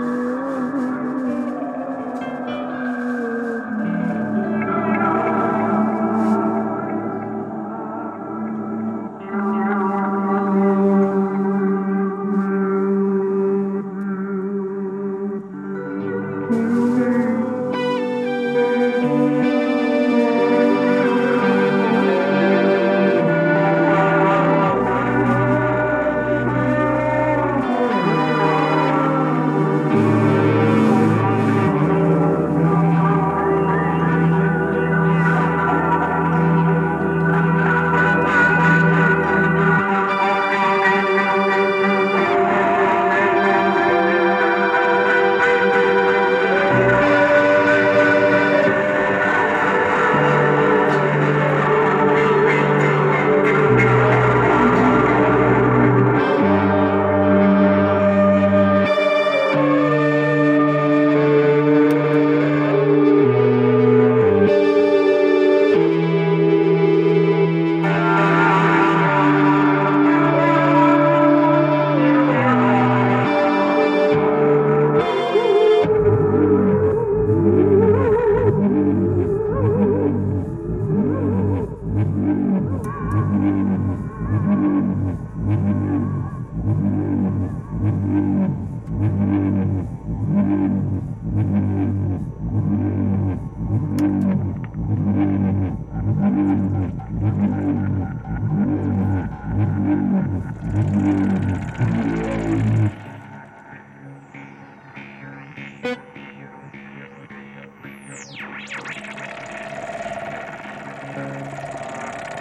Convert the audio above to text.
Mm-hmm.